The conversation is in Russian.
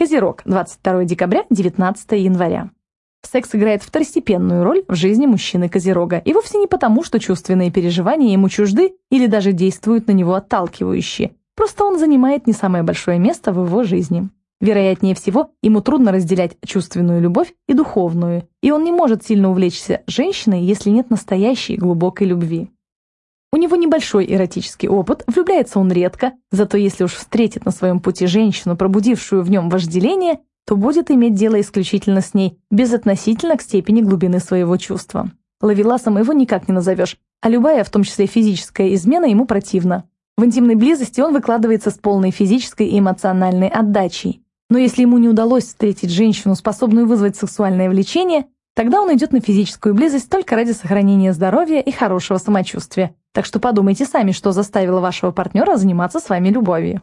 Козерог, 22 декабря, 19 января. Секс играет второстепенную роль в жизни мужчины-козерога, и вовсе не потому, что чувственные переживания ему чужды или даже действуют на него отталкивающе. Просто он занимает не самое большое место в его жизни. Вероятнее всего, ему трудно разделять чувственную любовь и духовную, и он не может сильно увлечься женщиной, если нет настоящей глубокой любви. У него небольшой эротический опыт, влюбляется он редко, зато если уж встретит на своем пути женщину, пробудившую в нем вожделение, то будет иметь дело исключительно с ней, безотносительно к степени глубины своего чувства. Лавеласом его никак не назовешь, а любая, в том числе физическая измена, ему противна. В интимной близости он выкладывается с полной физической и эмоциональной отдачей. Но если ему не удалось встретить женщину, способную вызвать сексуальное влечение, тогда он идет на физическую близость только ради сохранения здоровья и хорошего самочувствия. Так что подумайте сами, что заставило вашего партнера заниматься с вами любовью.